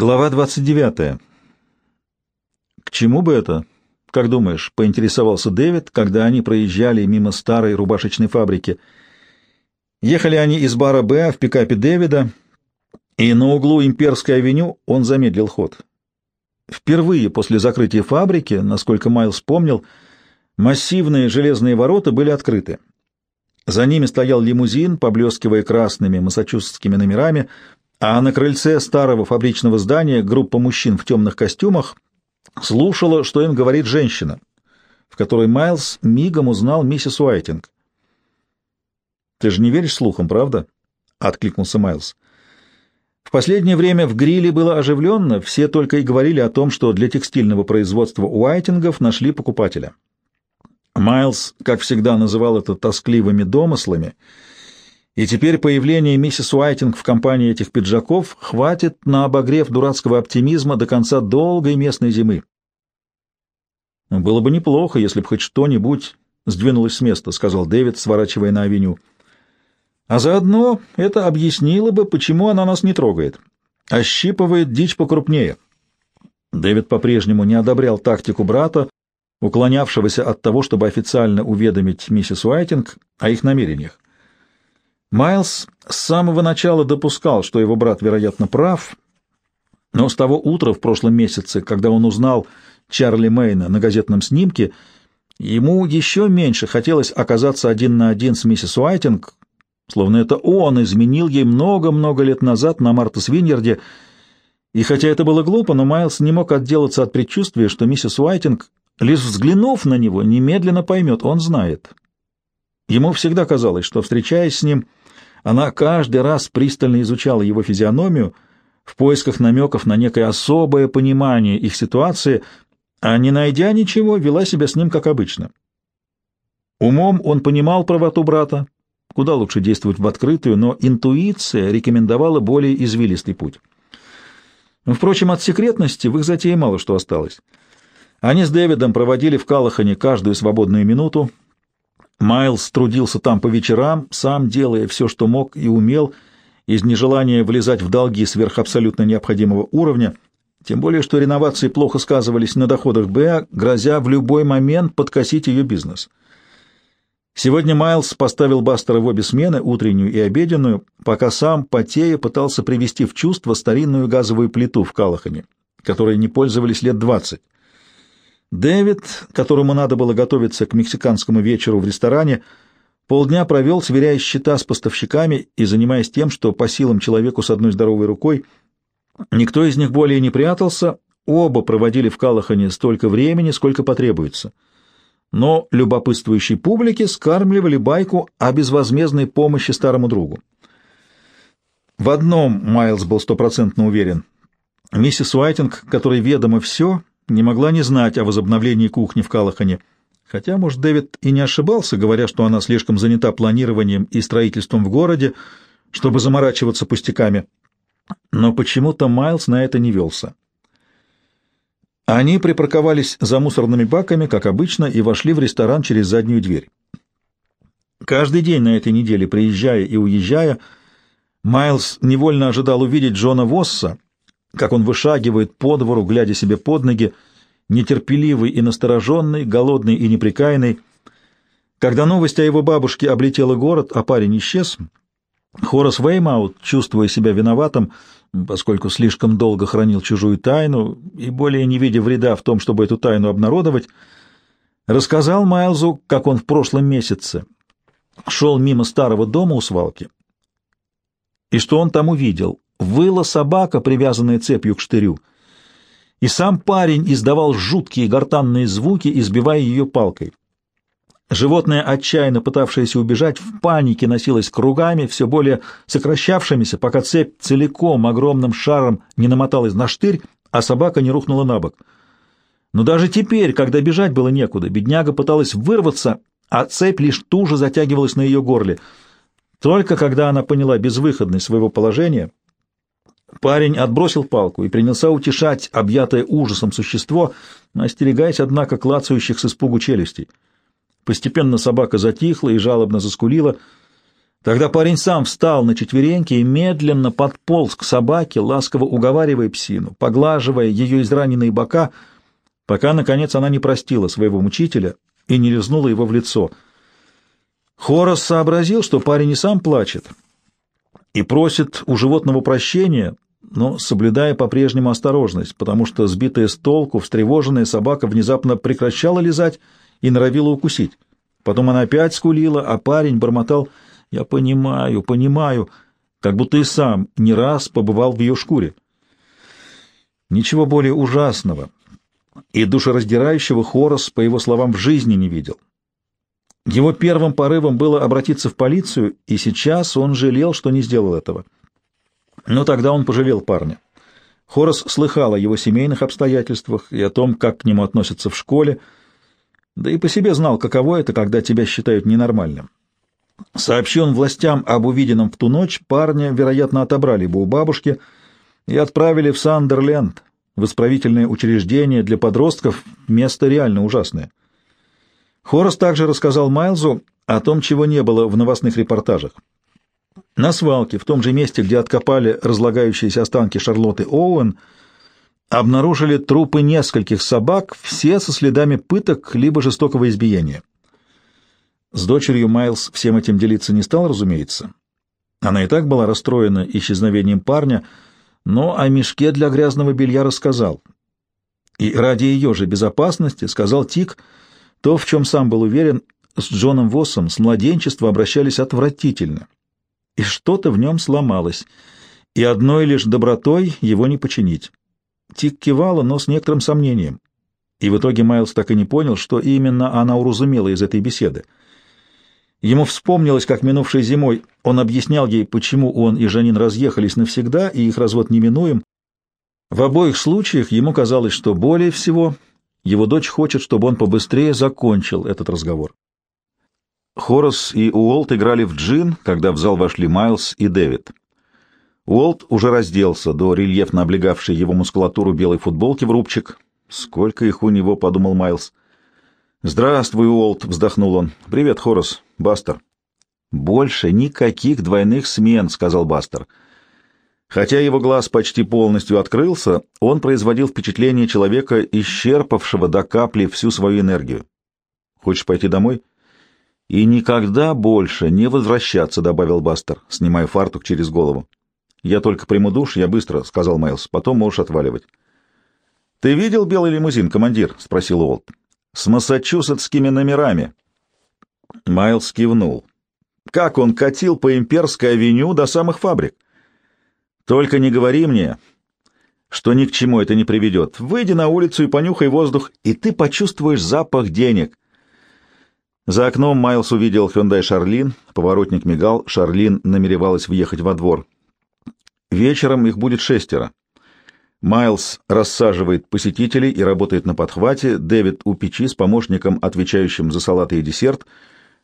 Глава 29. «К чему бы это, как думаешь?» — поинтересовался Дэвид, когда они проезжали мимо старой рубашечной фабрики. Ехали они из бара «Б» в пикапе Дэвида, и на углу Имперской авеню он замедлил ход. Впервые после закрытия фабрики, насколько Майлз помнил, массивные железные ворота были открыты. За ними стоял лимузин, поблескивая красными массачусетскими номерами, а на крыльце старого фабричного здания группа мужчин в темных костюмах слушала, что им говорит женщина, в которой Майлз мигом узнал миссис Уайтинг. «Ты же не веришь слухам, правда?» — откликнулся Майлз. В последнее время в гриле было оживленно, все только и говорили о том, что для текстильного производства Уайтингов нашли покупателя. Майлз, как всегда, называл это тоскливыми домыслами — и теперь появление миссис Уайтинг в компании этих пиджаков хватит на обогрев дурацкого оптимизма до конца долгой местной зимы. «Было бы неплохо, если бы хоть что-нибудь сдвинулось с места», — сказал Дэвид, сворачивая на авеню. «А заодно это объяснило бы, почему она нас не трогает. Ощипывает дичь покрупнее». Дэвид по-прежнему не одобрял тактику брата, уклонявшегося от того, чтобы официально уведомить миссис Уайтинг о их намерениях. Майлз с самого начала допускал, что его брат, вероятно, прав, но с того утра в прошлом месяце, когда он узнал Чарли Мэйна на газетном снимке, ему еще меньше хотелось оказаться один на один с миссис Уайтинг, словно это он изменил ей много-много лет назад на Марта Свиньерде, и хотя это было глупо, но Майлз не мог отделаться от предчувствия, что миссис Уайтинг, лишь взглянув на него, немедленно поймет, он знает. Ему всегда казалось, что, встречаясь с ним, она каждый раз пристально изучала его физиономию в поисках намеков на некое особое понимание их ситуации, а не найдя ничего, вела себя с ним как обычно. Умом он понимал правоту брата, куда лучше действовать в открытую, но интуиция рекомендовала более извилистый путь. Впрочем, от секретности в их затее мало что осталось. Они с Дэвидом проводили в Калахане каждую свободную минуту, Майлз трудился там по вечерам, сам делая все, что мог и умел, из нежелания влезать в долги сверх абсолютно необходимого уровня, тем более что реновации плохо сказывались на доходах Б, грозя в любой момент подкосить ее бизнес. Сегодня Майлз поставил Бастера в обе смены, утреннюю и обеденную, пока сам, потея, пытался привести в чувство старинную газовую плиту в Калахане, которой не пользовались лет двадцать. Дэвид, которому надо было готовиться к мексиканскому вечеру в ресторане, полдня провел, сверяя счета с поставщиками и занимаясь тем, что по силам человеку с одной здоровой рукой. Никто из них более не прятался, оба проводили в Калахане столько времени, сколько потребуется. Но любопытствующей публике скармливали байку о безвозмездной помощи старому другу. В одном Майлз был стопроцентно уверен. Миссис Уайтинг, которой ведомо все, не могла не знать о возобновлении кухни в Калахане. Хотя, может, Дэвид и не ошибался, говоря, что она слишком занята планированием и строительством в городе, чтобы заморачиваться пустяками. Но почему-то Майлз на это не велся. Они припарковались за мусорными баками, как обычно, и вошли в ресторан через заднюю дверь. Каждый день на этой неделе, приезжая и уезжая, Майлз невольно ожидал увидеть Джона Восса, как он вышагивает по двору, глядя себе под ноги, нетерпеливый и настороженный, голодный и неприкаянный. Когда новость о его бабушке облетела город, а парень исчез, Хорас Веймаут, чувствуя себя виноватым, поскольку слишком долго хранил чужую тайну и более не видя вреда в том, чтобы эту тайну обнародовать, рассказал Майлзу, как он в прошлом месяце шел мимо старого дома у свалки, и что он там увидел. Выла собака, привязанная цепью к штырю, и сам парень издавал жуткие гортанные звуки, избивая ее палкой. Животное, отчаянно пытавшееся убежать, в панике носилось кругами, все более сокращавшимися, пока цепь целиком огромным шаром не намоталась на штырь, а собака не рухнула на бок. Но даже теперь, когда бежать было некуда, бедняга пыталась вырваться, а цепь лишь туже затягивалась на ее горле. Только когда она поняла безвыходность своего положения, Парень отбросил палку и принялся утешать объятое ужасом существо, остерегаясь, однако, клацающих с испугу челюстей. Постепенно собака затихла и жалобно заскулила. Тогда парень сам встал на четвереньки и медленно подполз к собаке, ласково уговаривая псину, поглаживая ее израненные бока, пока, наконец, она не простила своего мучителя и не лизнула его в лицо. Хорос сообразил, что парень и сам плачет, и просит у животного прощения, но соблюдая по-прежнему осторожность, потому что сбитая с толку, встревоженная собака внезапно прекращала лизать и норовила укусить. Потом она опять скулила, а парень бормотал «Я понимаю, понимаю», как будто и сам не раз побывал в ее шкуре. Ничего более ужасного и душераздирающего Хорос, по его словам, в жизни не видел. Его первым порывом было обратиться в полицию, и сейчас он жалел, что не сделал этого. Но тогда он пожалел парня. Хорос слыхал о его семейных обстоятельствах и о том, как к нему относятся в школе, да и по себе знал, каково это, когда тебя считают ненормальным. Сообщи он властям об увиденном в ту ночь, парня, вероятно, отобрали бы у бабушки и отправили в Сандерленд, в исправительное учреждение для подростков, место реально ужасное. Хорос также рассказал Майлзу о том, чего не было в новостных репортажах. На свалке, в том же месте, где откопали разлагающиеся останки Шарлотты Оуэн, обнаружили трупы нескольких собак, все со следами пыток либо жестокого избиения. С дочерью Майлз всем этим делиться не стал, разумеется. Она и так была расстроена исчезновением парня, но о мешке для грязного белья рассказал. И ради ее же безопасности сказал Тик то, в чем сам был уверен, с Джоном Воссом с младенчества обращались отвратительно. И что-то в нем сломалось, и одной лишь добротой его не починить. Тик кивала, но с некоторым сомнением. И в итоге Майлз так и не понял, что именно она уразумела из этой беседы. Ему вспомнилось, как минувшей зимой он объяснял ей, почему он и Жанин разъехались навсегда, и их развод неминуем. В обоих случаях ему казалось, что более всего его дочь хочет, чтобы он побыстрее закончил этот разговор. Хорас и Уолт играли в джин, когда в зал вошли Майлз и Дэвид. Уолт уже разделся до рельефно облегавшей его мускулатуру белой футболки в рубчик. «Сколько их у него?» — подумал Майлз. «Здравствуй, Уолт!» — вздохнул он. «Привет, Хорас. Бастер». «Больше никаких двойных смен», — сказал Бастер. Хотя его глаз почти полностью открылся, он производил впечатление человека, исчерпавшего до капли всю свою энергию. «Хочешь пойти домой?» «И никогда больше не возвращаться», — добавил Бастер, снимая фартук через голову. «Я только приму душ, я быстро», — сказал Майлз. «Потом можешь отваливать». «Ты видел белый лимузин, командир?» — спросил Уолт. «С массачусетскими номерами». Майлз кивнул. «Как он катил по Имперской авеню до самых фабрик?» «Только не говори мне, что ни к чему это не приведет. Выйди на улицу и понюхай воздух, и ты почувствуешь запах денег». За окном Майлз увидел Hyundai Шарлин, поворотник мигал, Шарлин намеревалась въехать во двор. Вечером их будет шестеро. Майлз рассаживает посетителей и работает на подхвате, Дэвид у печи с помощником, отвечающим за салаты и десерт,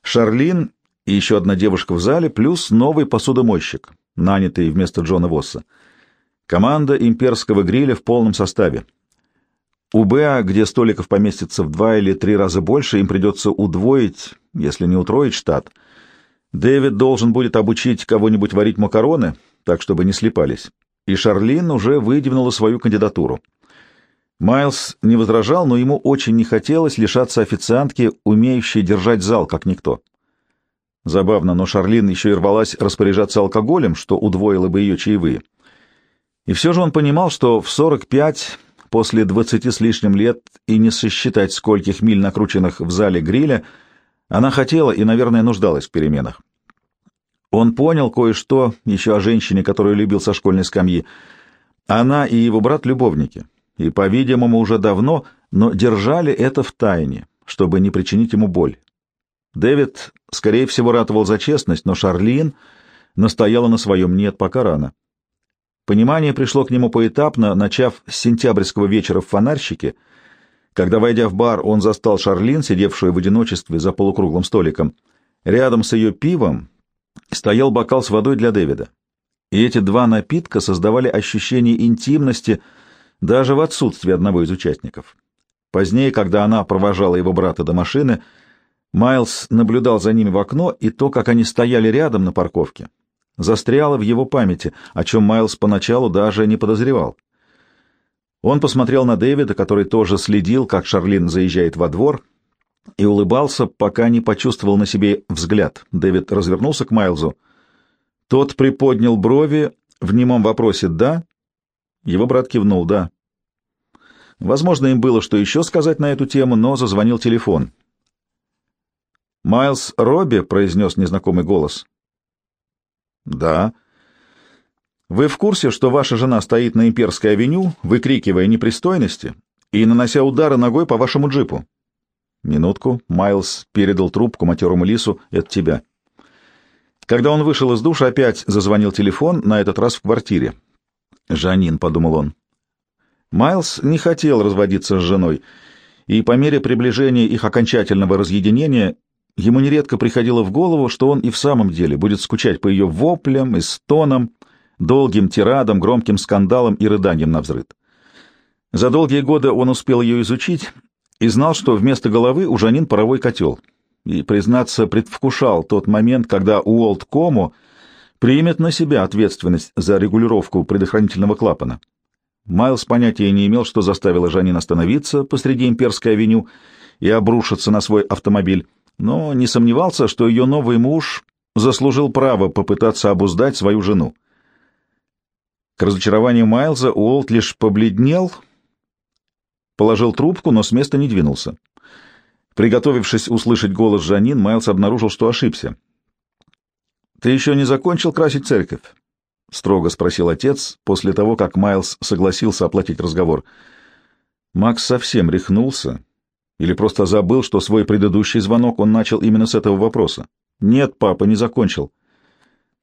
Шарлин и еще одна девушка в зале, плюс новый посудомойщик, нанятый вместо Джона Восса. Команда имперского гриля в полном составе. У БА, где столиков поместится в два или три раза больше, им придется удвоить, если не утроить штат. Дэвид должен будет обучить кого-нибудь варить макароны, так чтобы не слепались. И Шарлин уже выдвинула свою кандидатуру. Майлз не возражал, но ему очень не хотелось лишаться официантки, умеющей держать зал, как никто. Забавно, но Шарлин еще и рвалась распоряжаться алкоголем, что удвоило бы ее чаевые. И все же он понимал, что в 45, после 20 с лишним лет, и не сосчитать скольких миль накрученных в зале гриля, она хотела и, наверное, нуждалась в переменах. Он понял кое-что еще о женщине, которую любил со школьной скамьи. Она и его брат — любовники, и, по-видимому, уже давно, но держали это в тайне, чтобы не причинить ему боль. Дэвид, скорее всего, ратовал за честность, но Шарлин настояла на своем «нет, пока рано». Понимание пришло к нему поэтапно, начав с сентябрьского вечера в фонарщике, когда, войдя в бар, он застал Шарлин, сидевшую в одиночестве за полукруглым столиком. Рядом с ее пивом стоял бокал с водой для Дэвида. И эти два напитка создавали ощущение интимности даже в отсутствии одного из участников. Позднее, когда она провожала его брата до машины, Майлз наблюдал за ними в окно, и то, как они стояли рядом на парковке, застряло в его памяти, о чем Майлз поначалу даже не подозревал. Он посмотрел на Дэвида, который тоже следил, как Шарлин заезжает во двор, и улыбался, пока не почувствовал на себе взгляд. Дэвид развернулся к Майлзу. Тот приподнял брови в немом вопросе «да?». Его брат кивнул «да». Возможно, им было что еще сказать на эту тему, но зазвонил телефон. «Майлз Робби», — произнес незнакомый голос. «Да». «Вы в курсе, что ваша жена стоит на Имперской авеню, выкрикивая непристойности и нанося удары ногой по вашему джипу?» «Минутку». Майлз передал трубку матерому лису. «Это тебя». Когда он вышел из душа, опять зазвонил телефон, на этот раз в квартире. «Жанин», — подумал он. Майлз не хотел разводиться с женой, и по мере приближения их окончательного разъединения ему нередко приходило в голову, что он и в самом деле будет скучать по ее воплям и стонам, долгим тирадам, громким скандалам и рыданиям на взрыд. За долгие годы он успел ее изучить и знал, что вместо головы у Жанин паровой котел — и, признаться, предвкушал тот момент, когда Уолт Кому примет на себя ответственность за регулировку предохранительного клапана. Майлз понятия не имел, что заставило Жанин остановиться посреди Имперской авеню и обрушиться на свой автомобиль, но не сомневался, что ее новый муж заслужил право попытаться обуздать свою жену. К разочарованию Майлза Уолт лишь побледнел, положил трубку, но с места не двинулся. Приготовившись услышать голос Жанин, Майлз обнаружил, что ошибся. «Ты еще не закончил красить церковь?» — строго спросил отец после того, как Майлз согласился оплатить разговор. Макс совсем рехнулся или просто забыл, что свой предыдущий звонок он начал именно с этого вопроса. «Нет, папа, не закончил».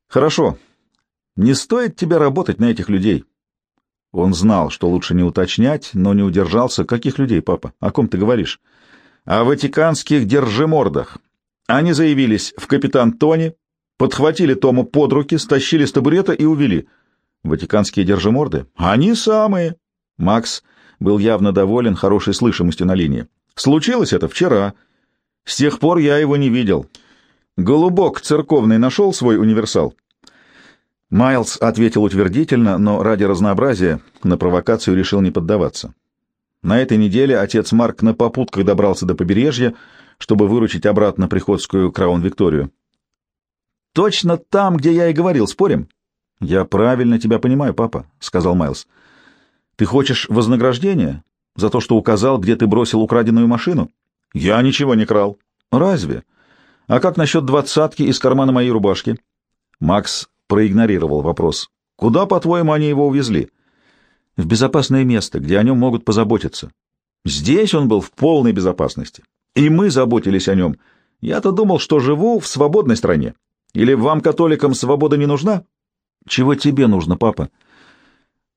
«Хорошо. Не стоит тебе работать на этих людей». Он знал, что лучше не уточнять, но не удержался. «Каких людей, папа? О ком ты говоришь?» о ватиканских держимордах. Они заявились в капитан Тони, подхватили Тому под руки, стащили с табурета и увели. Ватиканские держиморды? Они самые. Макс был явно доволен хорошей слышимостью на линии. Случилось это вчера. С тех пор я его не видел. Голубок церковный нашел свой универсал? Майлз ответил утвердительно, но ради разнообразия на провокацию решил не поддаваться. На этой неделе отец Марк на попутках добрался до побережья, чтобы выручить обратно приходскую Краун-Викторию. «Точно там, где я и говорил, спорим?» «Я правильно тебя понимаю, папа», — сказал Майлз. «Ты хочешь вознаграждения за то, что указал, где ты бросил украденную машину?» «Я ничего не крал». «Разве? А как насчет двадцатки из кармана моей рубашки?» Макс проигнорировал вопрос. «Куда, по-твоему, они его увезли?» в безопасное место, где о нем могут позаботиться. Здесь он был в полной безопасности, и мы заботились о нем. Я-то думал, что живу в свободной стране. Или вам, католикам, свобода не нужна? Чего тебе нужно, папа?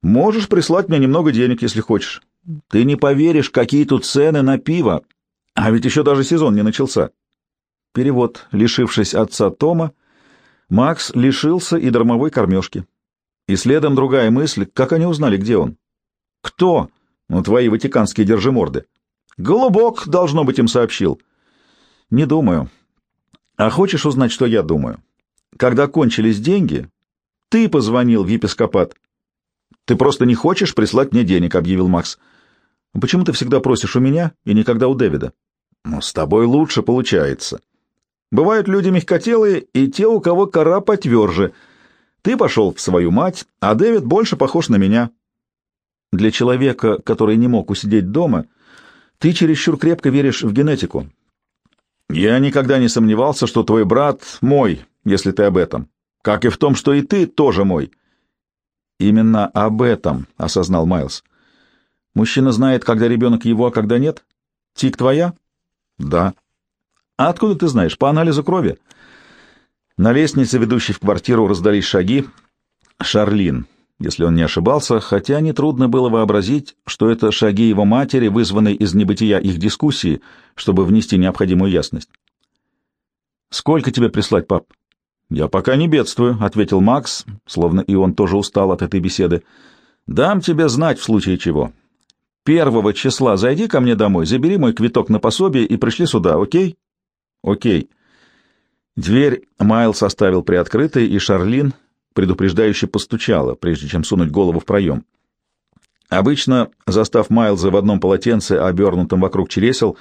Можешь прислать мне немного денег, если хочешь. Ты не поверишь, какие тут цены на пиво. А ведь еще даже сезон не начался. Перевод. Лишившись отца Тома, Макс лишился и дармовой кормежки. И следом другая мысль, как они узнали, где он? Кто? Ну, твои ватиканские держиморды. Голубок, должно быть, им сообщил. Не думаю. А хочешь узнать, что я думаю? Когда кончились деньги, ты позвонил в епископат. Ты просто не хочешь прислать мне денег, объявил Макс. Почему ты всегда просишь у меня и никогда у Дэвида? Ну, с тобой лучше получается. Бывают люди мягкотелые и те, у кого кора потверже — ты пошел в свою мать, а Дэвид больше похож на меня. Для человека, который не мог усидеть дома, ты чересчур крепко веришь в генетику. Я никогда не сомневался, что твой брат мой, если ты об этом, как и в том, что и ты тоже мой. Именно об этом, — осознал Майлз. Мужчина знает, когда ребенок его, а когда нет? Тик твоя? Да. А откуда ты знаешь? По анализу крови? — на лестнице, ведущей в квартиру, раздались шаги. Шарлин, если он не ошибался, хотя нетрудно было вообразить, что это шаги его матери, вызванные из небытия их дискуссии, чтобы внести необходимую ясность. «Сколько тебе прислать, пап?» «Я пока не бедствую», — ответил Макс, словно и он тоже устал от этой беседы. «Дам тебе знать в случае чего. Первого числа зайди ко мне домой, забери мой квиток на пособие и пришли сюда, окей?» Окей. Дверь Майлз оставил приоткрытой, и Шарлин предупреждающе постучала, прежде чем сунуть голову в проем. Обычно, застав Майлза в одном полотенце, обернутом вокруг чересел,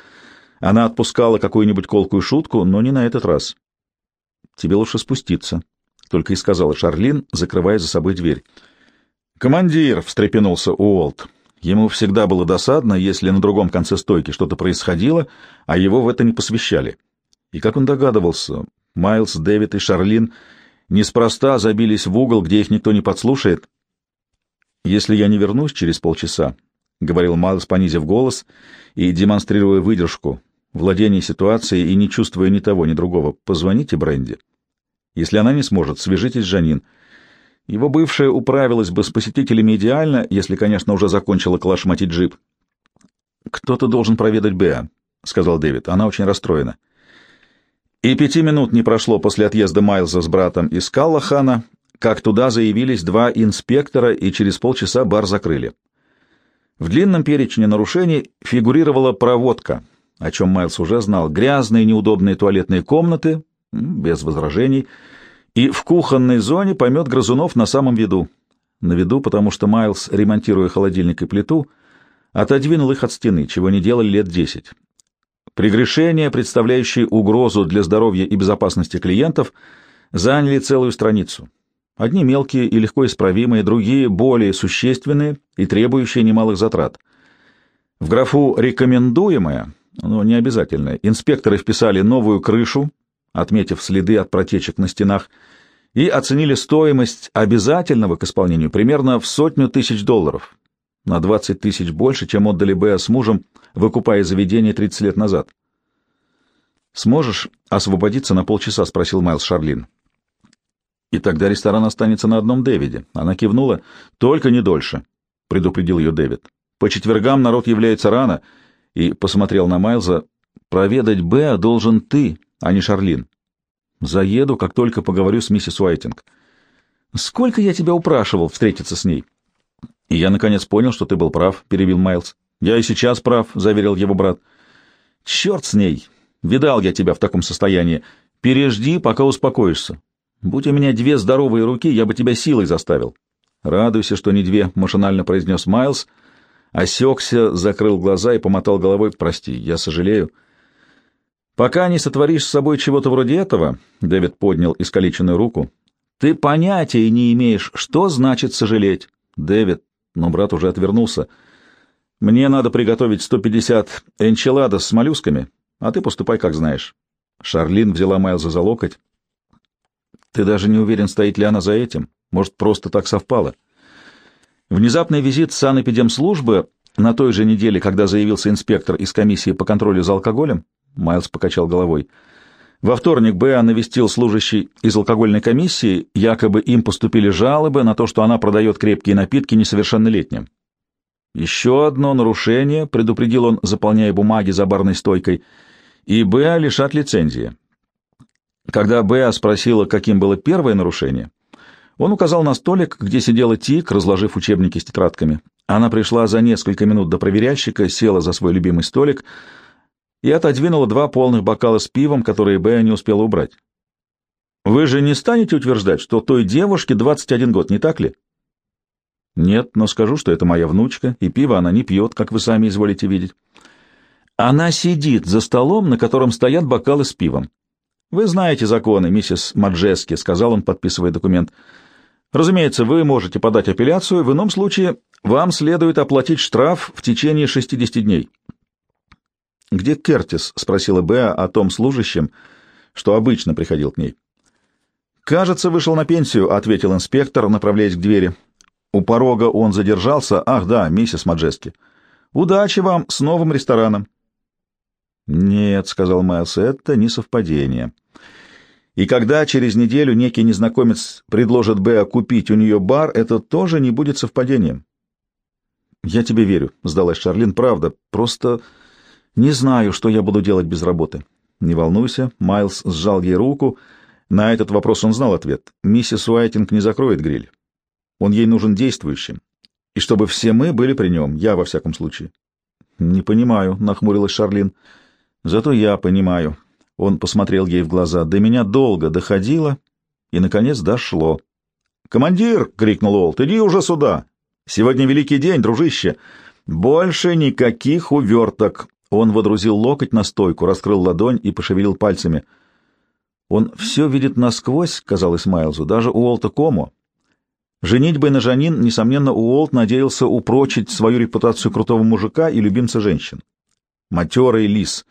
она отпускала какую-нибудь колкую шутку, но не на этот раз. «Тебе лучше спуститься», — только и сказала Шарлин, закрывая за собой дверь. «Командир!» — встрепенулся Уолт. Ему всегда было досадно, если на другом конце стойки что-то происходило, а его в это не посвящали. И как он догадывался, Майлз, Дэвид и Шарлин неспроста забились в угол, где их никто не подслушает. «Если я не вернусь через полчаса», — говорил Майлз, понизив голос и демонстрируя выдержку, владение ситуацией и не чувствуя ни того, ни другого, — позвоните Бренди. Если она не сможет, свяжитесь с Жанин. Его бывшая управилась бы с посетителями идеально, если, конечно, уже закончила клашматить джип. «Кто-то должен проведать Беа», — сказал Дэвид. «Она очень расстроена». И пяти минут не прошло после отъезда Майлза с братом из Каллахана, как туда заявились два инспектора, и через полчаса бар закрыли. В длинном перечне нарушений фигурировала проводка, о чем Майлз уже знал, грязные неудобные туалетные комнаты, без возражений, и в кухонной зоне помет грызунов на самом виду. На виду, потому что Майлз, ремонтируя холодильник и плиту, отодвинул их от стены, чего не делали лет десять. Прегрешения, представляющие угрозу для здоровья и безопасности клиентов, заняли целую страницу. Одни мелкие и легко исправимые, другие более существенные и требующие немалых затрат. В графу «рекомендуемое», но не обязательное, инспекторы вписали новую крышу, отметив следы от протечек на стенах, и оценили стоимость обязательного к исполнению примерно в сотню тысяч долларов, на 20 тысяч больше, чем отдали Беа с мужем, выкупая заведение 30 лет назад. «Сможешь освободиться на полчаса?» — спросил Майлз Шарлин. «И тогда ресторан останется на одном Дэвиде». Она кивнула. «Только не дольше», — предупредил ее Дэвид. «По четвергам народ является рано», и посмотрел на Майлза. «Проведать Беа должен ты, а не Шарлин. Заеду, как только поговорю с миссис Уайтинг. Сколько я тебя упрашивал встретиться с ней?» «И я, наконец, понял, что ты был прав», — перебил Майлз. «Я и сейчас прав», — заверил его брат. «Черт с ней! Видал я тебя в таком состоянии. Пережди, пока успокоишься. Будь у меня две здоровые руки, я бы тебя силой заставил». «Радуйся, что не две», — машинально произнес Майлз. Осекся, закрыл глаза и помотал головой. «Прости, я сожалею». «Пока не сотворишь с собой чего-то вроде этого», — Дэвид поднял искалеченную руку, — «ты понятия не имеешь, что значит сожалеть». «Дэвид», но брат уже отвернулся, — мне надо приготовить 150 энчиладос с моллюсками, а ты поступай, как знаешь. Шарлин взяла Майлза за локоть. Ты даже не уверен, стоит ли она за этим. Может, просто так совпало. Внезапный визит санэпидемслужбы на той же неделе, когда заявился инспектор из комиссии по контролю за алкоголем, Майлз покачал головой. Во вторник Беа навестил служащий из алкогольной комиссии, якобы им поступили жалобы на то, что она продает крепкие напитки несовершеннолетним. Еще одно нарушение, предупредил он, заполняя бумаги за барной стойкой, и Беа лишат лицензии. Когда Беа спросила, каким было первое нарушение, он указал на столик, где сидела Тик, разложив учебники с тетрадками. Она пришла за несколько минут до проверяльщика, села за свой любимый столик и отодвинула два полных бокала с пивом, которые Беа не успела убрать. «Вы же не станете утверждать, что той девушке 21 год, не так ли?» Нет, но скажу, что это моя внучка, и пиво она не пьет, как вы сами изволите видеть. Она сидит за столом, на котором стоят бокалы с пивом. Вы знаете законы, миссис Маджески, сказал он, подписывая документ. Разумеется, вы можете подать апелляцию, в ином случае вам следует оплатить штраф в течение 60 дней. Где Кертис? спросила Беа о том служащем, что обычно приходил к ней. Кажется, вышел на пенсию, ответил инспектор, направляясь к двери. У порога он задержался. Ах, да, миссис Маджески. Удачи вам с новым рестораном. Нет, сказал Майлз, это не совпадение. И когда через неделю некий незнакомец предложит Беа купить у нее бар, это тоже не будет совпадением. Я тебе верю, сдалась Шарлин, правда. Просто не знаю, что я буду делать без работы. Не волнуйся, Майлз сжал ей руку. На этот вопрос он знал ответ. Миссис Уайтинг не закроет гриль. Он ей нужен действующим. И чтобы все мы были при нем, я во всяком случае. — Не понимаю, — нахмурилась Шарлин. — Зато я понимаю. Он посмотрел ей в глаза. До меня долго доходило и, наконец, дошло. «Командир!» — крикнул Олд. «Иди уже сюда! Сегодня великий день, дружище! Больше никаких уверток!» Он водрузил локоть на стойку, раскрыл ладонь и пошевелил пальцами. «Он все видит насквозь», — казалось Майлзу, — «даже Уолта Кому». Женитьбой на Жанин, несомненно, Уолт надеялся упрочить свою репутацию крутого мужика и любимца женщин. Матерый лис.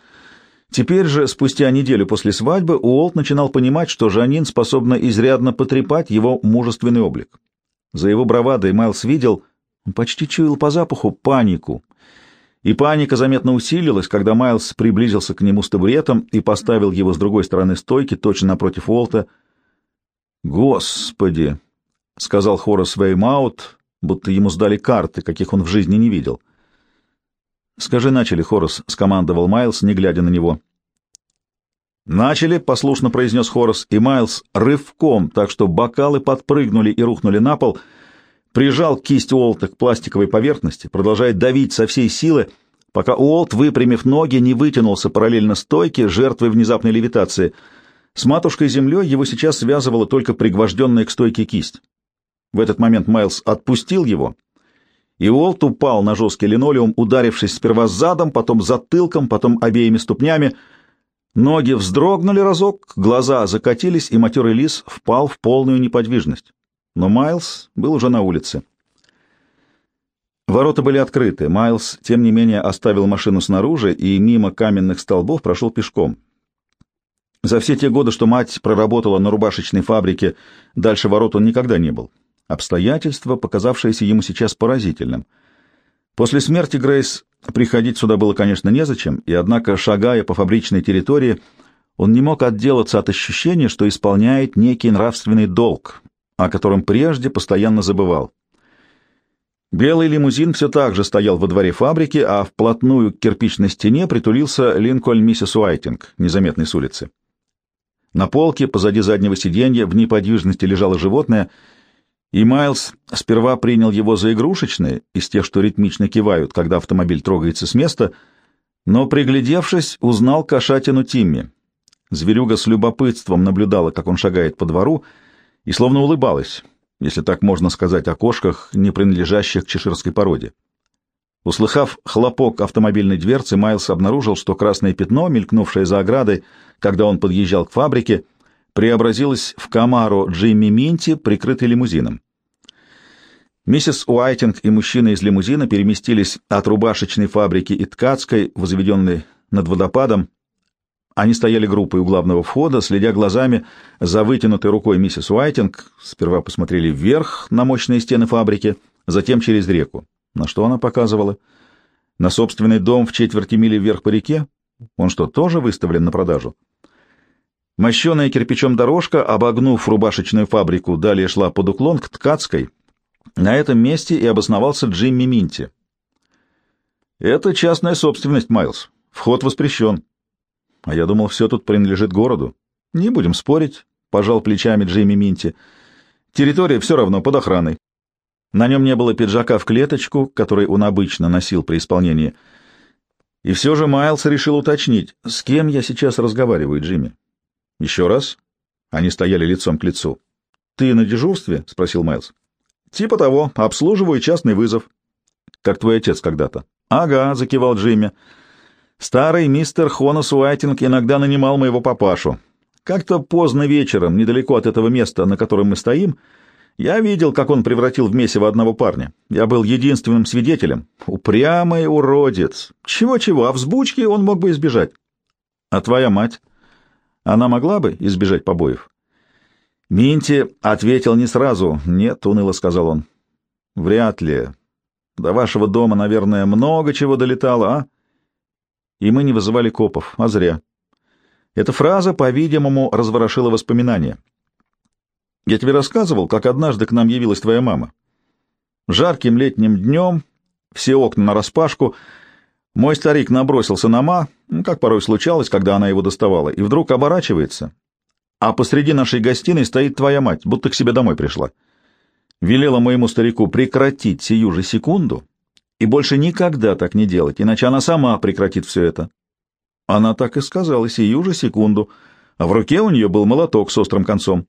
Теперь же, спустя неделю после свадьбы, Уолт начинал понимать, что Жанин способна изрядно потрепать его мужественный облик. За его бравадой Майлз видел, почти чуял по запаху, панику. И паника заметно усилилась, когда Майлз приблизился к нему с табуретом и поставил его с другой стороны стойки, точно напротив Уолта. «Господи!» — сказал Хорас Веймаут, будто ему сдали карты, каких он в жизни не видел. «Скажи, начали, Хорас», — скомандовал Майлз, не глядя на него. «Начали», — послушно произнес Хорас, и Майлз рывком, так что бокалы подпрыгнули и рухнули на пол, прижал кисть Уолта к пластиковой поверхности, продолжая давить со всей силы, пока Уолт, выпрямив ноги, не вытянулся параллельно стойке, жертвой внезапной левитации. С матушкой землей его сейчас связывала только пригвожденная к стойке кисть. В этот момент Майлз отпустил его, и Уолт упал на жесткий линолеум, ударившись сперва задом, потом затылком, потом обеими ступнями. Ноги вздрогнули разок, глаза закатились, и матерый лис впал в полную неподвижность. Но Майлз был уже на улице. Ворота были открыты. Майлз, тем не менее, оставил машину снаружи и мимо каменных столбов прошел пешком. За все те годы, что мать проработала на рубашечной фабрике, дальше ворот он никогда не был обстоятельство, показавшееся ему сейчас поразительным. После смерти Грейс приходить сюда было, конечно, незачем, и однако, шагая по фабричной территории, он не мог отделаться от ощущения, что исполняет некий нравственный долг, о котором прежде постоянно забывал. Белый лимузин все так же стоял во дворе фабрики, а вплотную к кирпичной стене притулился Линкольн миссис Уайтинг, незаметный с улицы. На полке позади заднего сиденья в неподвижности лежало животное — и Майлз сперва принял его за игрушечный, из тех, что ритмично кивают, когда автомобиль трогается с места, но, приглядевшись, узнал кошатину Тимми. Зверюга с любопытством наблюдала, как он шагает по двору, и словно улыбалась, если так можно сказать о кошках, не принадлежащих к чеширской породе. Услыхав хлопок автомобильной дверцы, Майлз обнаружил, что красное пятно, мелькнувшее за оградой, когда он подъезжал к фабрике, преобразилась в Камаро Джимми Минти, прикрытый лимузином. Миссис Уайтинг и мужчина из лимузина переместились от рубашечной фабрики и ткацкой, возведенной над водопадом. Они стояли группой у главного входа, следя глазами за вытянутой рукой миссис Уайтинг, сперва посмотрели вверх на мощные стены фабрики, затем через реку. На что она показывала? На собственный дом в четверти мили вверх по реке? Он что, тоже выставлен на продажу? Мощеная кирпичом дорожка, обогнув рубашечную фабрику, далее шла под уклон к ткацкой. На этом месте и обосновался Джимми Минти. «Это частная собственность, Майлз. Вход воспрещен». «А я думал, все тут принадлежит городу». «Не будем спорить», — пожал плечами Джимми Минти. «Территория все равно под охраной». На нем не было пиджака в клеточку, который он обычно носил при исполнении. И все же Майлз решил уточнить, с кем я сейчас разговариваю, Джимми. «Еще раз?» Они стояли лицом к лицу. «Ты на дежурстве?» — спросил Майлз. «Типа того. Обслуживаю частный вызов». «Как твой отец когда-то?» «Ага», — закивал Джимми. «Старый мистер Хонас Уайтинг иногда нанимал моего папашу. Как-то поздно вечером, недалеко от этого места, на котором мы стоим, я видел, как он превратил в месиво одного парня. Я был единственным свидетелем. Упрямый уродец. Чего-чего, а взбучки он мог бы избежать. А твоя мать?» Она могла бы избежать побоев? Минти ответил не сразу. «Нет», — уныло сказал он. «Вряд ли. До вашего дома, наверное, много чего долетало, а?» И мы не вызывали копов, а зря. Эта фраза, по-видимому, разворошила воспоминания. «Я тебе рассказывал, как однажды к нам явилась твоя мама. Жарким летним днем, все окна нараспашку, мой старик набросился на ма, ну, как порой случалось, когда она его доставала, и вдруг оборачивается, а посреди нашей гостиной стоит твоя мать, будто к себе домой пришла. Велела моему старику прекратить сию же секунду и больше никогда так не делать, иначе она сама прекратит все это. Она так и сказала, сию же секунду, а в руке у нее был молоток с острым концом.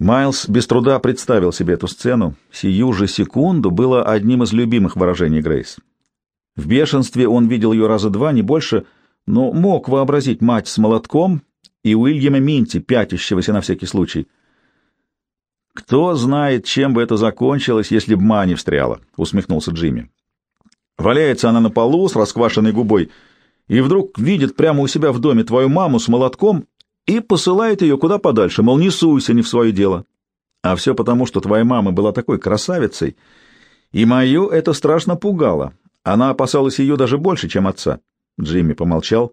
Майлз без труда представил себе эту сцену. Сию же секунду было одним из любимых выражений Грейс. В бешенстве он видел ее раза два, не больше, но мог вообразить мать с молотком и Уильяма Минти, пятящегося на всякий случай. «Кто знает, чем бы это закончилось, если б Ма встряла», — усмехнулся Джимми. Валяется она на полу с расквашенной губой и вдруг видит прямо у себя в доме твою маму с молотком и посылает ее куда подальше, мол, не суйся не в свое дело. А все потому, что твоя мама была такой красавицей, и мою это страшно пугало. Она опасалась ее даже больше, чем отца. Джимми помолчал.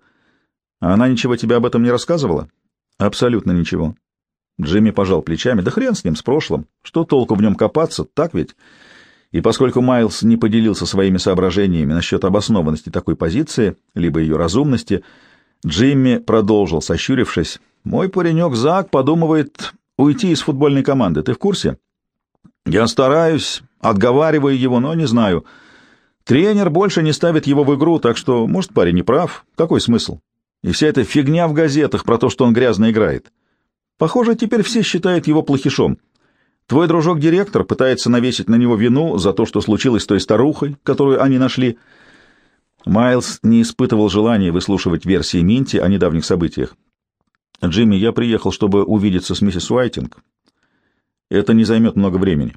А она ничего тебе об этом не рассказывала? Абсолютно ничего. Джимми пожал плечами. Да хрен с ним, с прошлым. Что толку в нем копаться, так ведь? И поскольку Майлз не поделился своими соображениями насчет обоснованности такой позиции, либо ее разумности, Джимми продолжил, сощурившись. «Мой паренек Зак подумывает уйти из футбольной команды. Ты в курсе?» «Я стараюсь, отговариваю его, но не знаю. Тренер больше не ставит его в игру, так что, может, парень не прав. Какой смысл? И вся эта фигня в газетах про то, что он грязно играет. Похоже, теперь все считают его плохишом. Твой дружок-директор пытается навесить на него вину за то, что случилось с той старухой, которую они нашли. Майлз не испытывал желания выслушивать версии Минти о недавних событиях. «Джимми, я приехал, чтобы увидеться с миссис Уайтинг. Это не займет много времени».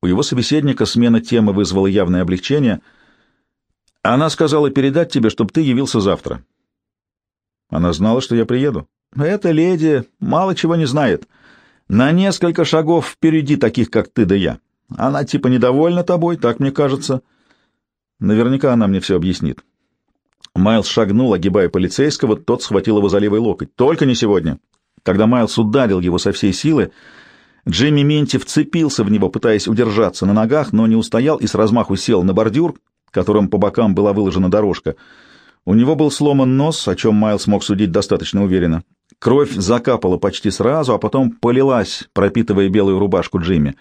У его собеседника смена темы вызвала явное облегчение. Она сказала передать тебе, чтобы ты явился завтра. Она знала, что я приеду. Эта леди мало чего не знает. На несколько шагов впереди таких, как ты да я. Она типа недовольна тобой, так мне кажется. Наверняка она мне все объяснит. Майлз шагнул, огибая полицейского, тот схватил его за левый локоть. «Только не сегодня!» Когда Майлз ударил его со всей силы, Джимми Минти вцепился в него, пытаясь удержаться на ногах, но не устоял и с размаху сел на бордюр, которым по бокам была выложена дорожка. У него был сломан нос, о чем Майлз мог судить достаточно уверенно. Кровь закапала почти сразу, а потом полилась, пропитывая белую рубашку Джимми.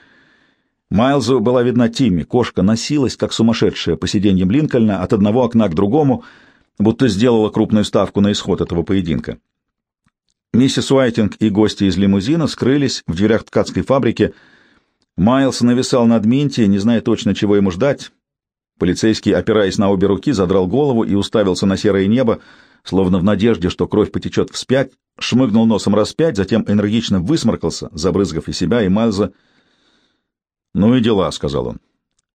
Майлзу была видна Тимми. Кошка носилась, как сумасшедшая, по сиденьям Линкольна от одного окна к другому, будто сделала крупную ставку на исход этого поединка. Миссис Уайтинг и гости из лимузина скрылись в дверях ткацкой фабрики. Майлз нависал над Минти, не зная точно, чего ему ждать. Полицейский, опираясь на обе руки, задрал голову и уставился на серое небо, словно в надежде, что кровь потечет вспять, шмыгнул носом раз пять, затем энергично высморкался, забрызгав и себя, и Майлза. «Ну и дела», — сказал он.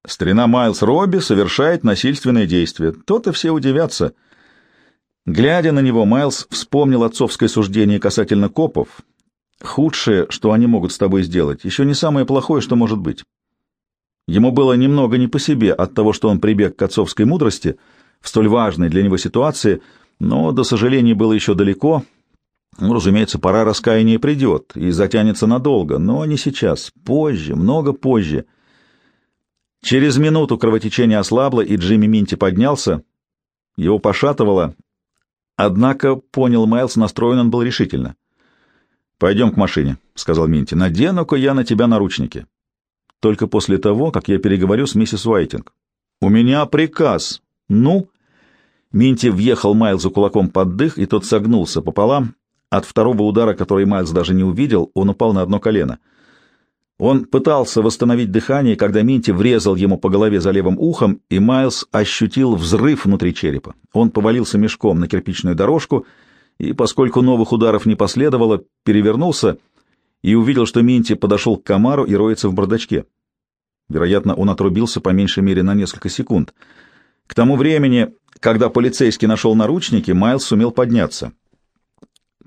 «Старина Майлз Робби совершает насильственные действия. То-то все удивятся». Глядя на него, Майлз вспомнил отцовское суждение касательно копов. «Худшее, что они могут с тобой сделать, еще не самое плохое, что может быть». Ему было немного не по себе от того, что он прибег к отцовской мудрости в столь важной для него ситуации, но, до сожаления, было еще далеко — ну, разумеется, пора раскаяния придет и затянется надолго, но не сейчас, позже, много позже. Через минуту кровотечение ослабло, и Джимми Минти поднялся. Его пошатывало, однако, понял Майлз, настроен он был решительно. «Пойдем к машине», — сказал Минти. «Надену-ка я на тебя наручники. Только после того, как я переговорю с миссис Уайтинг. У меня приказ. Ну?» Минти въехал Майлзу кулаком под дых, и тот согнулся пополам, от второго удара, который Майлз даже не увидел, он упал на одно колено. Он пытался восстановить дыхание, когда Минти врезал ему по голове за левым ухом, и Майлз ощутил взрыв внутри черепа. Он повалился мешком на кирпичную дорожку, и, поскольку новых ударов не последовало, перевернулся и увидел, что Минти подошел к комару и роется в бардачке. Вероятно, он отрубился по меньшей мере на несколько секунд. К тому времени, когда полицейский нашел наручники, Майлз сумел подняться.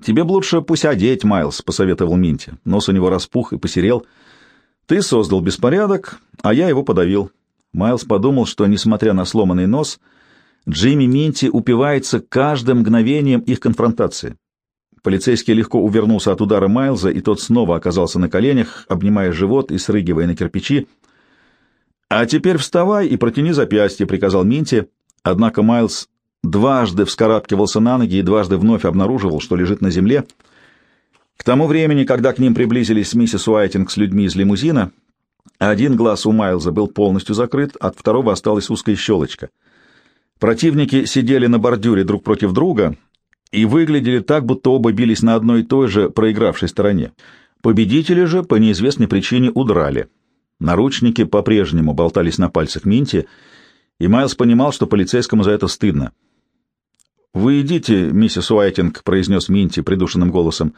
«Тебе бы лучше одеть, Майлз», — посоветовал Минти. Нос у него распух и посерел. «Ты создал беспорядок, а я его подавил». Майлз подумал, что, несмотря на сломанный нос, Джимми Минти упивается каждым мгновением их конфронтации. Полицейский легко увернулся от удара Майлза, и тот снова оказался на коленях, обнимая живот и срыгивая на кирпичи. «А теперь вставай и протяни запястье», — приказал Минти. Однако Майлз дважды вскарабкивался на ноги и дважды вновь обнаруживал, что лежит на земле. К тому времени, когда к ним приблизились миссис Уайтинг с людьми из лимузина, один глаз у Майлза был полностью закрыт, от второго осталась узкая щелочка. Противники сидели на бордюре друг против друга и выглядели так, будто оба бились на одной и той же проигравшей стороне. Победители же по неизвестной причине удрали. Наручники по-прежнему болтались на пальцах Минти, и Майлз понимал, что полицейскому за это стыдно. «Вы идите, миссис Уайтинг», — произнес Минти придушенным голосом.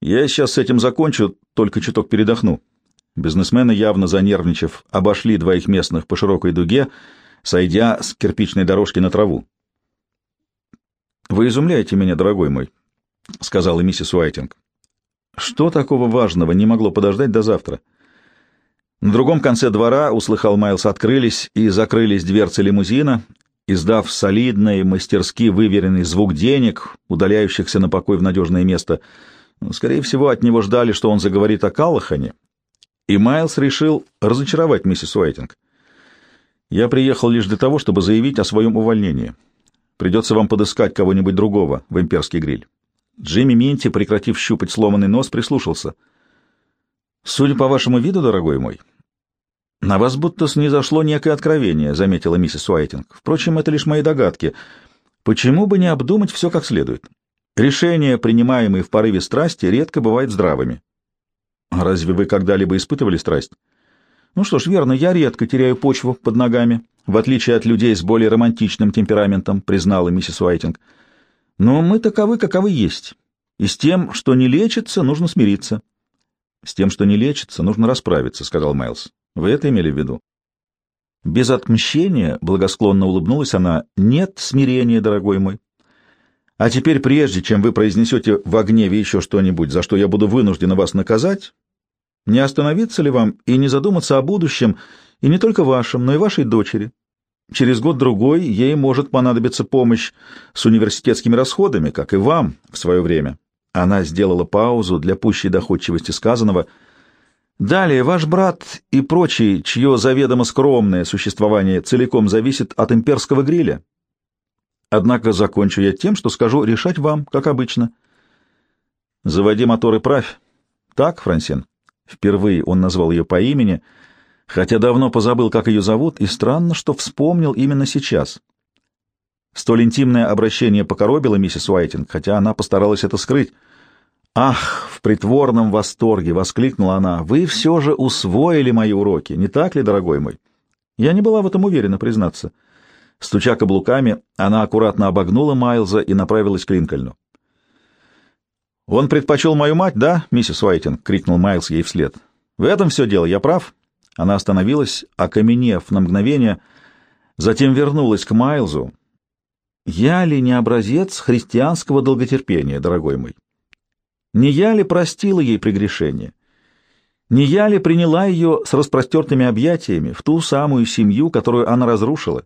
«Я сейчас с этим закончу, только чуток передохну». Бизнесмены, явно занервничав, обошли двоих местных по широкой дуге, сойдя с кирпичной дорожки на траву. «Вы изумляете меня, дорогой мой», — сказала миссис Уайтинг. «Что такого важного не могло подождать до завтра?» На другом конце двора, услыхал Майлз, открылись и закрылись дверцы лимузина, издав солидный, мастерски выверенный звук денег, удаляющихся на покой в надежное место. Скорее всего, от него ждали, что он заговорит о Каллахане, и Майлз решил разочаровать миссис Уайтинг. «Я приехал лишь для того, чтобы заявить о своем увольнении. Придется вам подыскать кого-нибудь другого в имперский гриль». Джимми Минти, прекратив щупать сломанный нос, прислушался. «Судя по вашему виду, дорогой мой, на вас будто снизошло некое откровение», — заметила миссис Уайтинг. «Впрочем, это лишь мои догадки. Почему бы не обдумать все как следует? Решения, принимаемые в порыве страсти, редко бывают здравыми. Разве вы когда-либо испытывали страсть? Ну что ж, верно, я редко теряю почву под ногами, в отличие от людей с более романтичным темпераментом, признала миссис Уайтинг. Но мы таковы, каковы есть. И с тем, что не лечится, нужно смириться. С тем, что не лечится, нужно расправиться, сказал Майлз. Вы это имели в виду? Без отмщения, благосклонно улыбнулась она, нет смирения, дорогой мой. А теперь, прежде чем вы произнесете в гневе еще что-нибудь, за что я буду вынуждена вас наказать, не остановиться ли вам и не задуматься о будущем, и не только вашем, но и вашей дочери? Через год-другой ей может понадобиться помощь с университетскими расходами, как и вам в свое время. Она сделала паузу для пущей доходчивости сказанного. Далее, ваш брат и прочие, чье заведомо скромное существование целиком зависит от имперского гриля. Однако закончу я тем, что скажу решать вам, как обычно. Заводи мотор и правь. Так, Франсин? Впервые он назвал ее по имени, хотя давно позабыл, как ее зовут, и странно, что вспомнил именно сейчас. Столь интимное обращение покоробило миссис Уайтинг, хотя она постаралась это скрыть. «Ах!» — в притворном восторге воскликнула она. «Вы все же усвоили мои уроки, не так ли, дорогой мой?» Я не была в этом уверена, признаться. Стуча каблуками, она аккуратно обогнула Майлза и направилась к Линкольну. «Он предпочел мою мать, да, миссис Уайтинг?» — крикнул Майлз ей вслед. «В этом все дело, я прав?» Она остановилась, окаменев на мгновение, затем вернулась к Майлзу. «Я ли не образец христианского долготерпения, дорогой мой? Не я ли простила ей прегрешение? Не я ли приняла ее с распростертыми объятиями в ту самую семью, которую она разрушила?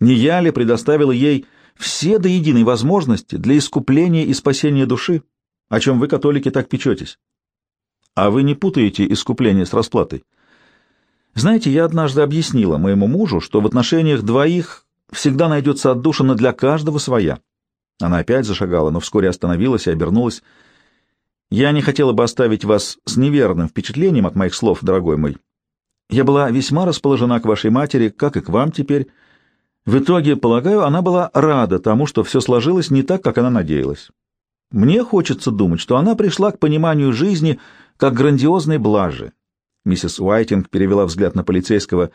Не я ли предоставила ей все до единой возможности для искупления и спасения души?» о чем вы, католики, так печетесь. А вы не путаете искупление с расплатой. Знаете, я однажды объяснила моему мужу, что в отношениях двоих всегда найдется отдушина для каждого своя. Она опять зашагала, но вскоре остановилась и обернулась. Я не хотела бы оставить вас с неверным впечатлением от моих слов, дорогой мой. Я была весьма расположена к вашей матери, как и к вам теперь. В итоге, полагаю, она была рада тому, что все сложилось не так, как она надеялась. Мне хочется думать, что она пришла к пониманию жизни как грандиозной блажи. Миссис Уайтинг перевела взгляд на полицейского.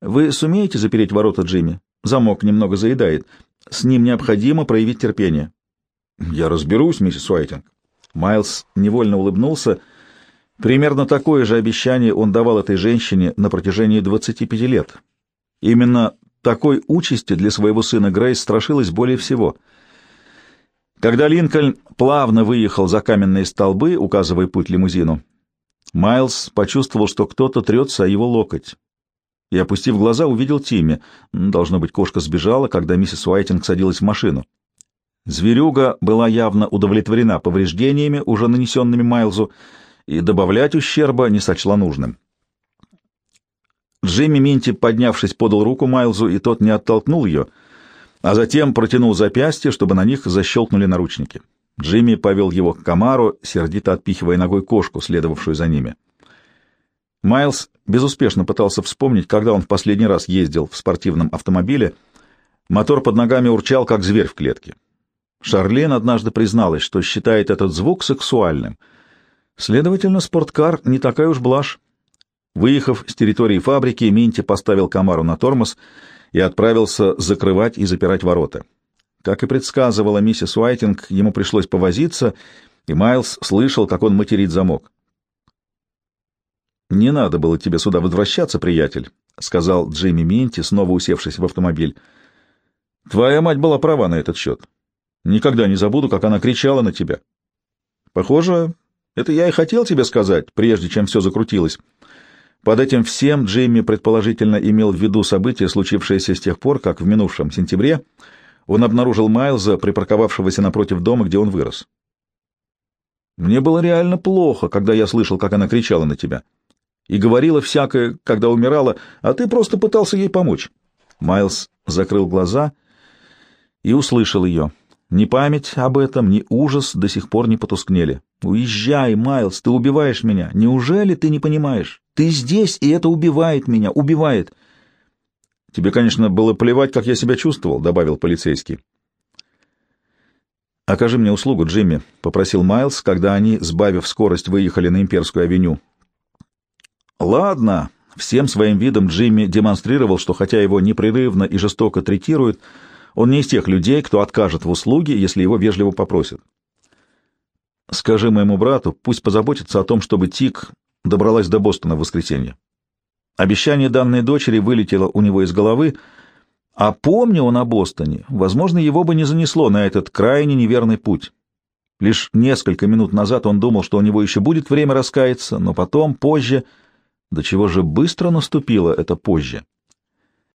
«Вы сумеете запереть ворота Джимми? Замок немного заедает. С ним необходимо проявить терпение». «Я разберусь, миссис Уайтинг». Майлз невольно улыбнулся. Примерно такое же обещание он давал этой женщине на протяжении 25 лет. Именно такой участи для своего сына Грейс страшилась более всего — когда Линкольн плавно выехал за каменные столбы, указывая путь лимузину, Майлз почувствовал, что кто-то трется о его локоть. И, опустив глаза, увидел Тимми. Должно быть, кошка сбежала, когда миссис Уайтинг садилась в машину. Зверюга была явно удовлетворена повреждениями, уже нанесенными Майлзу, и добавлять ущерба не сочла нужным. Джимми Минти, поднявшись, подал руку Майлзу, и тот не оттолкнул ее — а затем протянул запястье, чтобы на них защелкнули наручники. Джимми повел его к комару, сердито отпихивая ногой кошку, следовавшую за ними. Майлз безуспешно пытался вспомнить, когда он в последний раз ездил в спортивном автомобиле. Мотор под ногами урчал, как зверь в клетке. Шарлен однажды призналась, что считает этот звук сексуальным. Следовательно, спорткар не такая уж блажь. Выехав с территории фабрики, Минти поставил Камару на тормоз и отправился закрывать и запирать ворота. Как и предсказывала миссис Уайтинг, ему пришлось повозиться, и Майлз слышал, как он материт замок. «Не надо было тебе сюда возвращаться, приятель», — сказал Джимми Минти, снова усевшись в автомобиль. «Твоя мать была права на этот счет. Никогда не забуду, как она кричала на тебя. Похоже, это я и хотел тебе сказать, прежде чем все закрутилось. Под этим всем Джимми предположительно имел в виду события, случившиеся с тех пор, как в минувшем сентябре он обнаружил Майлза, припарковавшегося напротив дома, где он вырос. Мне было реально плохо, когда я слышал, как она кричала на тебя. И говорила всякое, когда умирала, а ты просто пытался ей помочь. Майлз закрыл глаза и услышал ее. Ни память об этом, ни ужас до сих пор не потускнели. «Уезжай, Майлз, ты убиваешь меня. Неужели ты не понимаешь? Ты здесь, и это убивает меня, убивает». «Тебе, конечно, было плевать, как я себя чувствовал», — добавил полицейский. «Окажи мне услугу, Джимми», — попросил Майлз, когда они, сбавив скорость, выехали на Имперскую авеню. «Ладно», — всем своим видом Джимми демонстрировал, что хотя его непрерывно и жестоко третируют, — он не из тех людей, кто откажет в услуге, если его вежливо попросят. Скажи моему брату, пусть позаботится о том, чтобы Тик добралась до Бостона в воскресенье. Обещание данной дочери вылетело у него из головы, а помня он о Бостоне, возможно, его бы не занесло на этот крайне неверный путь. Лишь несколько минут назад он думал, что у него еще будет время раскаяться, но потом, позже... До чего же быстро наступило это позже?